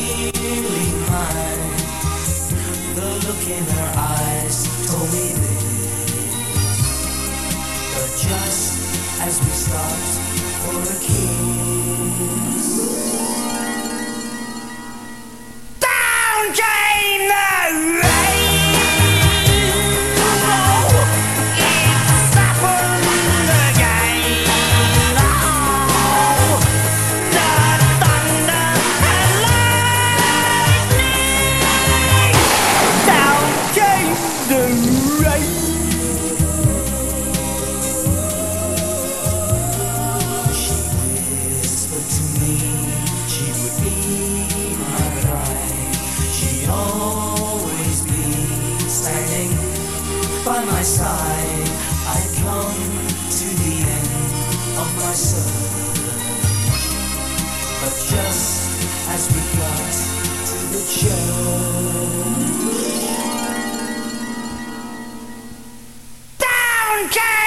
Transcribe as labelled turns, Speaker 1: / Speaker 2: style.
Speaker 1: feeling mine. The look in her eyes told me this. But just as we stopped for a kiss. my side, I come to the end of my search. But just as we got to the church, down, Jack!